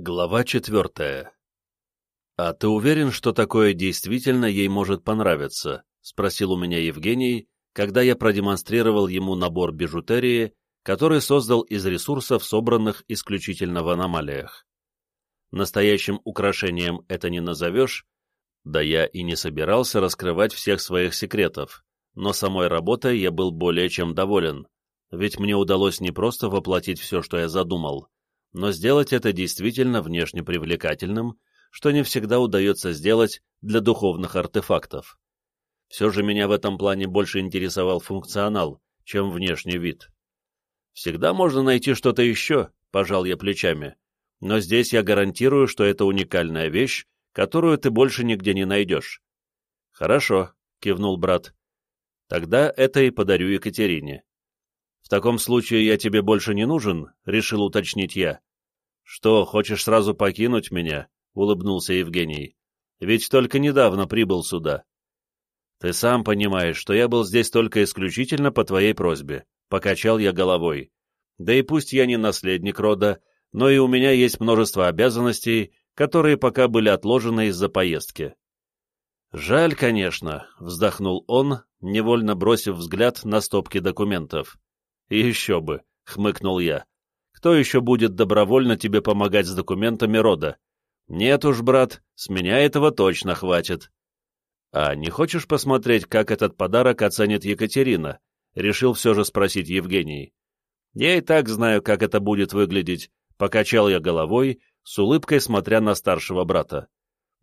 Глава четвертая. «А ты уверен, что такое действительно ей может понравиться?» — спросил у меня Евгений, когда я продемонстрировал ему набор бижутерии, который создал из ресурсов, собранных исключительно в аномалиях. Настоящим украшением это не назовешь, да я и не собирался раскрывать всех своих секретов, но самой работой я был более чем доволен, ведь мне удалось не просто воплотить все, что я задумал, но сделать это действительно внешне привлекательным, что не всегда удается сделать для духовных артефактов. Все же меня в этом плане больше интересовал функционал, чем внешний вид. Всегда можно найти что-то еще, пожал я плечами, но здесь я гарантирую, что это уникальная вещь, которую ты больше нигде не найдешь. Хорошо, кивнул брат. Тогда это и подарю Екатерине. «В таком случае я тебе больше не нужен?» — решил уточнить я. «Что, хочешь сразу покинуть меня?» — улыбнулся Евгений. «Ведь только недавно прибыл сюда». «Ты сам понимаешь, что я был здесь только исключительно по твоей просьбе», — покачал я головой. «Да и пусть я не наследник рода, но и у меня есть множество обязанностей, которые пока были отложены из-за поездки». «Жаль, конечно», — вздохнул он, невольно бросив взгляд на стопки документов. «Еще бы», — хмыкнул я. «Кто еще будет добровольно тебе помогать с документами рода? Нет уж, брат, с меня этого точно хватит». «А не хочешь посмотреть, как этот подарок оценит Екатерина?» — решил все же спросить Евгений. «Я и так знаю, как это будет выглядеть», — покачал я головой, с улыбкой смотря на старшего брата.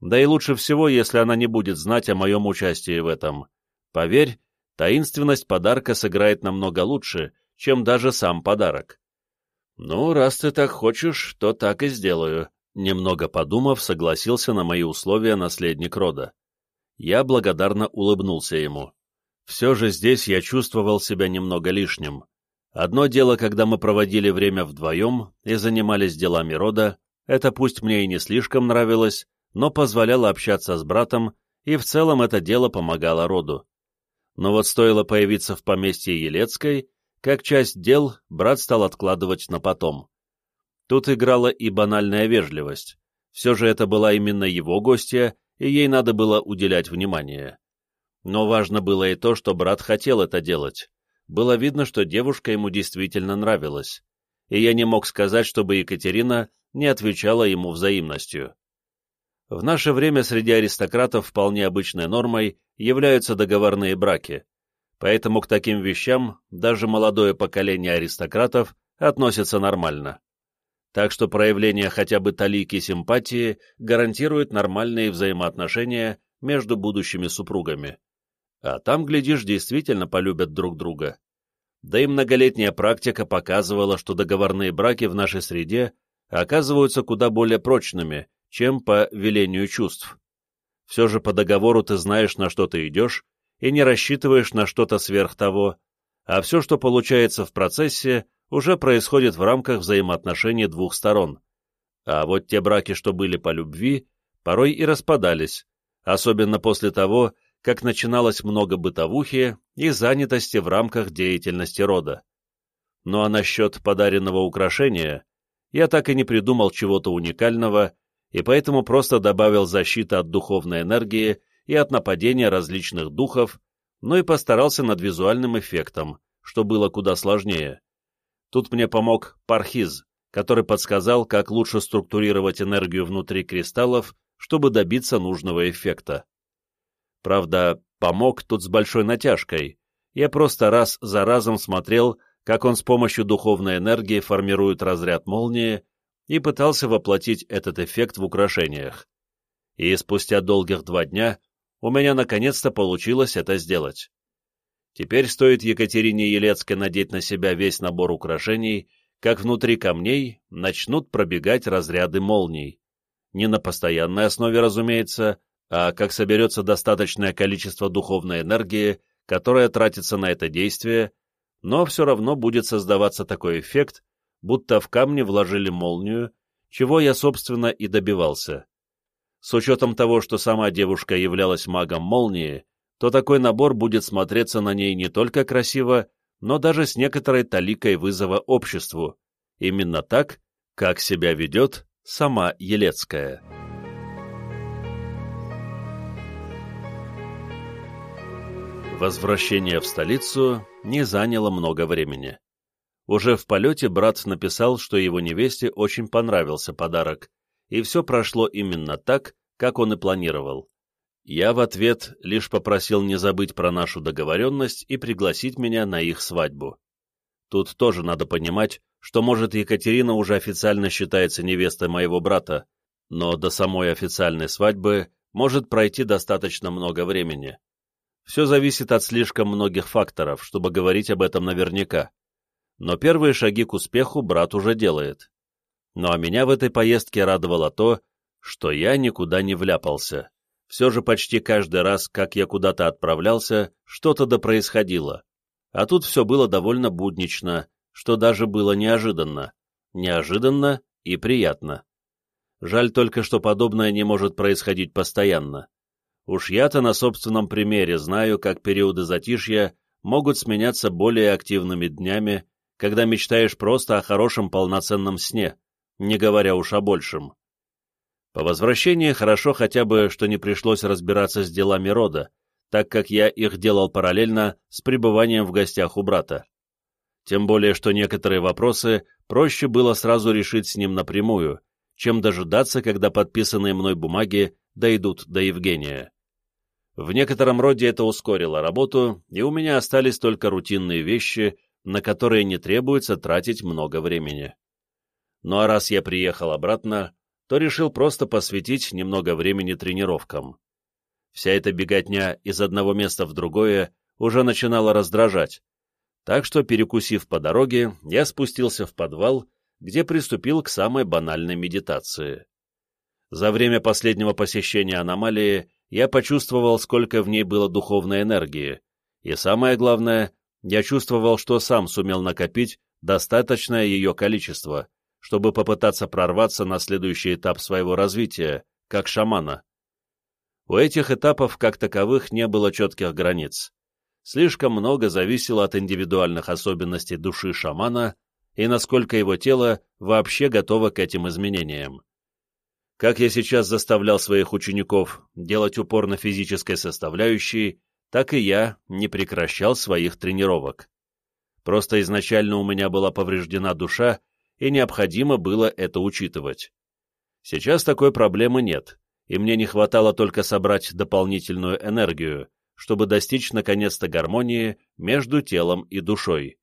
«Да и лучше всего, если она не будет знать о моем участии в этом. Поверь, таинственность подарка сыграет намного лучше, чем даже сам подарок. «Ну, раз ты так хочешь, то так и сделаю», — немного подумав, согласился на мои условия наследник рода. Я благодарно улыбнулся ему. Все же здесь я чувствовал себя немного лишним. Одно дело, когда мы проводили время вдвоем и занимались делами рода, это пусть мне и не слишком нравилось, но позволяло общаться с братом, и в целом это дело помогало роду. Но вот стоило появиться в поместье Елецкой, как часть дел брат стал откладывать на потом. Тут играла и банальная вежливость. Все же это была именно его гостья, и ей надо было уделять внимание. Но важно было и то, что брат хотел это делать. Было видно, что девушка ему действительно нравилась. И я не мог сказать, чтобы Екатерина не отвечала ему взаимностью. В наше время среди аристократов вполне обычной нормой являются договорные браки, поэтому к таким вещам даже молодое поколение аристократов относится нормально. Так что проявление хотя бы талики симпатии гарантирует нормальные взаимоотношения между будущими супругами. А там, глядишь, действительно полюбят друг друга. Да и многолетняя практика показывала, что договорные браки в нашей среде оказываются куда более прочными, чем по велению чувств. Все же по договору ты знаешь, на что ты идешь, и не рассчитываешь на что-то сверх того, а все, что получается в процессе, уже происходит в рамках взаимоотношений двух сторон. А вот те браки, что были по любви, порой и распадались, особенно после того, как начиналось много бытовухи и занятости в рамках деятельности рода. Ну а насчет подаренного украшения, я так и не придумал чего-то уникального, и поэтому просто добавил защиты от духовной энергии и от нападения различных духов, но и постарался над визуальным эффектом, что было куда сложнее. Тут мне помог Пархиз, который подсказал, как лучше структурировать энергию внутри кристаллов, чтобы добиться нужного эффекта. Правда, помог тут с большой натяжкой. Я просто раз за разом смотрел, как он с помощью духовной энергии формирует разряд молнии и пытался воплотить этот эффект в украшениях. И спустя долгих два дня у меня наконец-то получилось это сделать. Теперь стоит Екатерине Елецкой надеть на себя весь набор украшений, как внутри камней начнут пробегать разряды молний. Не на постоянной основе, разумеется, а как соберется достаточное количество духовной энергии, которая тратится на это действие, но все равно будет создаваться такой эффект, будто в камне вложили молнию, чего я, собственно, и добивался. С учетом того, что сама девушка являлась магом молнии, то такой набор будет смотреться на ней не только красиво, но даже с некоторой таликой вызова обществу. Именно так, как себя ведет сама Елецкая. Возвращение в столицу не заняло много времени. Уже в полете брат написал, что его невесте очень понравился подарок, и все прошло именно так, как он и планировал. Я в ответ лишь попросил не забыть про нашу договоренность и пригласить меня на их свадьбу. Тут тоже надо понимать, что, может, Екатерина уже официально считается невестой моего брата, но до самой официальной свадьбы может пройти достаточно много времени. Все зависит от слишком многих факторов, чтобы говорить об этом наверняка но первые шаги к успеху брат уже делает. Ну а меня в этой поездке радовало то, что я никуда не вляпался. Все же почти каждый раз, как я куда-то отправлялся, что-то да происходило. А тут все было довольно буднично, что даже было неожиданно. Неожиданно и приятно. Жаль только, что подобное не может происходить постоянно. Уж я-то на собственном примере знаю, как периоды затишья могут сменяться более активными днями когда мечтаешь просто о хорошем полноценном сне, не говоря уж о большем. По возвращении хорошо хотя бы, что не пришлось разбираться с делами рода, так как я их делал параллельно с пребыванием в гостях у брата. Тем более, что некоторые вопросы проще было сразу решить с ним напрямую, чем дожидаться, когда подписанные мной бумаги дойдут до Евгения. В некотором роде это ускорило работу, и у меня остались только рутинные вещи, на которые не требуется тратить много времени. Ну а раз я приехал обратно, то решил просто посвятить немного времени тренировкам. Вся эта беготня из одного места в другое уже начинала раздражать, так что, перекусив по дороге, я спустился в подвал, где приступил к самой банальной медитации. За время последнего посещения аномалии я почувствовал, сколько в ней было духовной энергии, и самое главное, я чувствовал, что сам сумел накопить достаточное ее количество, чтобы попытаться прорваться на следующий этап своего развития, как шамана. У этих этапов, как таковых, не было четких границ. Слишком много зависело от индивидуальных особенностей души шамана и насколько его тело вообще готово к этим изменениям. Как я сейчас заставлял своих учеников делать упор на физической составляющей, так и я не прекращал своих тренировок. Просто изначально у меня была повреждена душа, и необходимо было это учитывать. Сейчас такой проблемы нет, и мне не хватало только собрать дополнительную энергию, чтобы достичь наконец-то гармонии между телом и душой.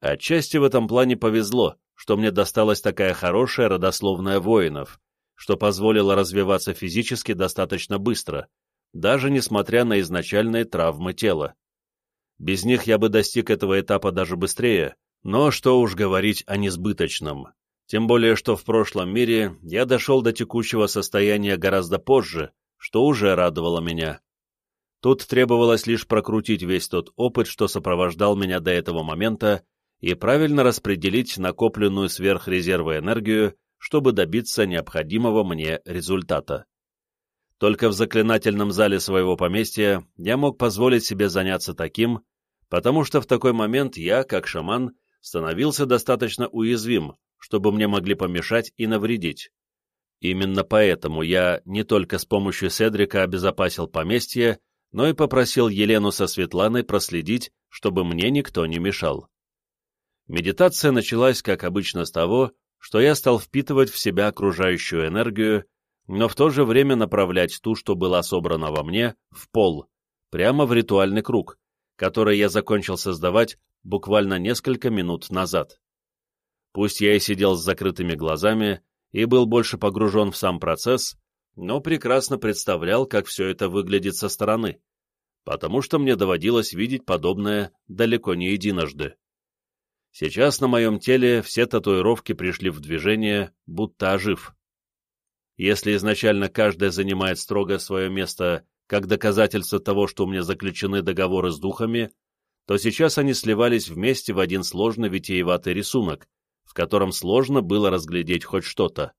Отчасти в этом плане повезло, что мне досталась такая хорошая родословная воинов, что позволило развиваться физически достаточно быстро, даже несмотря на изначальные травмы тела. Без них я бы достиг этого этапа даже быстрее, но что уж говорить о несбыточном. Тем более, что в прошлом мире я дошел до текущего состояния гораздо позже, что уже радовало меня. Тут требовалось лишь прокрутить весь тот опыт, что сопровождал меня до этого момента, и правильно распределить накопленную сверхрезервы энергию, чтобы добиться необходимого мне результата. Только в заклинательном зале своего поместья я мог позволить себе заняться таким, потому что в такой момент я, как шаман, становился достаточно уязвим, чтобы мне могли помешать и навредить. Именно поэтому я не только с помощью Седрика обезопасил поместье, но и попросил Елену со Светланой проследить, чтобы мне никто не мешал. Медитация началась, как обычно, с того, что я стал впитывать в себя окружающую энергию но в то же время направлять ту, что была собрана во мне, в пол, прямо в ритуальный круг, который я закончил создавать буквально несколько минут назад. Пусть я и сидел с закрытыми глазами и был больше погружен в сам процесс, но прекрасно представлял, как все это выглядит со стороны, потому что мне доводилось видеть подобное далеко не единожды. Сейчас на моем теле все татуировки пришли в движение, будто ожив. Если изначально каждая занимает строго свое место как доказательство того, что у меня заключены договоры с духами, то сейчас они сливались вместе в один сложный витиеватый рисунок, в котором сложно было разглядеть хоть что-то.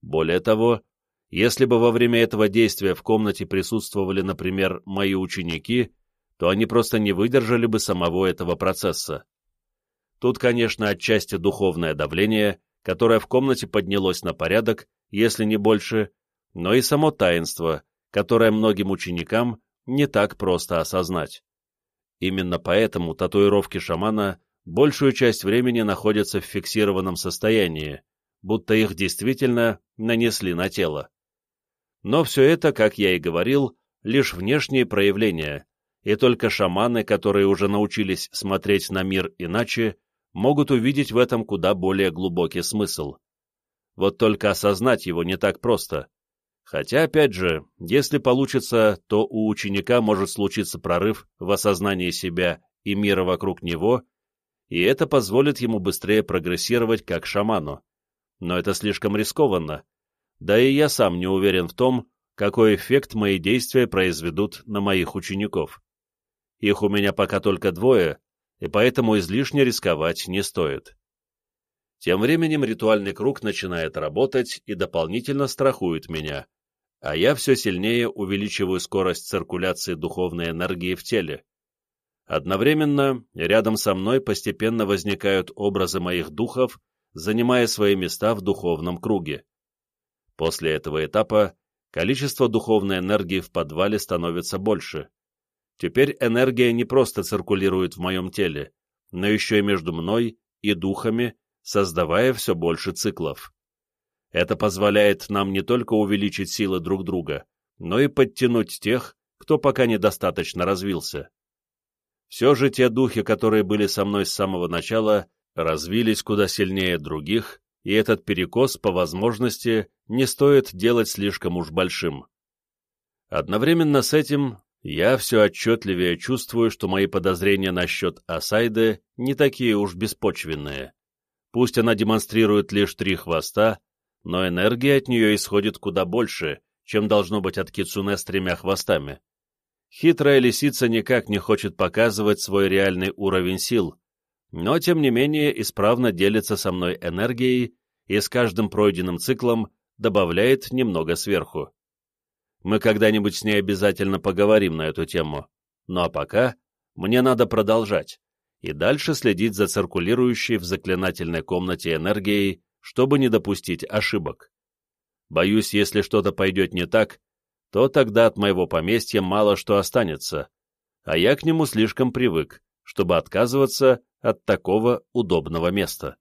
Более того, если бы во время этого действия в комнате присутствовали, например, мои ученики, то они просто не выдержали бы самого этого процесса. Тут, конечно, отчасти духовное давление, которое в комнате поднялось на порядок, если не больше, но и само таинство, которое многим ученикам не так просто осознать. Именно поэтому татуировки шамана большую часть времени находятся в фиксированном состоянии, будто их действительно нанесли на тело. Но все это, как я и говорил, лишь внешние проявления, и только шаманы, которые уже научились смотреть на мир иначе, могут увидеть в этом куда более глубокий смысл. Вот только осознать его не так просто. Хотя, опять же, если получится, то у ученика может случиться прорыв в осознании себя и мира вокруг него, и это позволит ему быстрее прогрессировать как шаману. Но это слишком рискованно. Да и я сам не уверен в том, какой эффект мои действия произведут на моих учеников. Их у меня пока только двое, и поэтому излишне рисковать не стоит. Тем временем ритуальный круг начинает работать и дополнительно страхует меня, а я все сильнее увеличиваю скорость циркуляции духовной энергии в теле. Одновременно рядом со мной постепенно возникают образы моих духов, занимая свои места в духовном круге. После этого этапа количество духовной энергии в подвале становится больше. Теперь энергия не просто циркулирует в моем теле, но еще и между мной и духами, создавая все больше циклов. Это позволяет нам не только увеличить силы друг друга, но и подтянуть тех, кто пока недостаточно развился. Все же те духи, которые были со мной с самого начала, развились куда сильнее других, и этот перекос, по возможности, не стоит делать слишком уж большим. Одновременно с этим я все отчетливее чувствую, что мои подозрения насчет Асайды не такие уж беспочвенные. Пусть она демонстрирует лишь три хвоста, но энергия от нее исходит куда больше, чем должно быть от кицуне с тремя хвостами. Хитрая лисица никак не хочет показывать свой реальный уровень сил, но, тем не менее, исправно делится со мной энергией и с каждым пройденным циклом добавляет немного сверху. Мы когда-нибудь с ней обязательно поговорим на эту тему, ну а пока мне надо продолжать и дальше следить за циркулирующей в заклинательной комнате энергией, чтобы не допустить ошибок. Боюсь, если что-то пойдет не так, то тогда от моего поместья мало что останется, а я к нему слишком привык, чтобы отказываться от такого удобного места.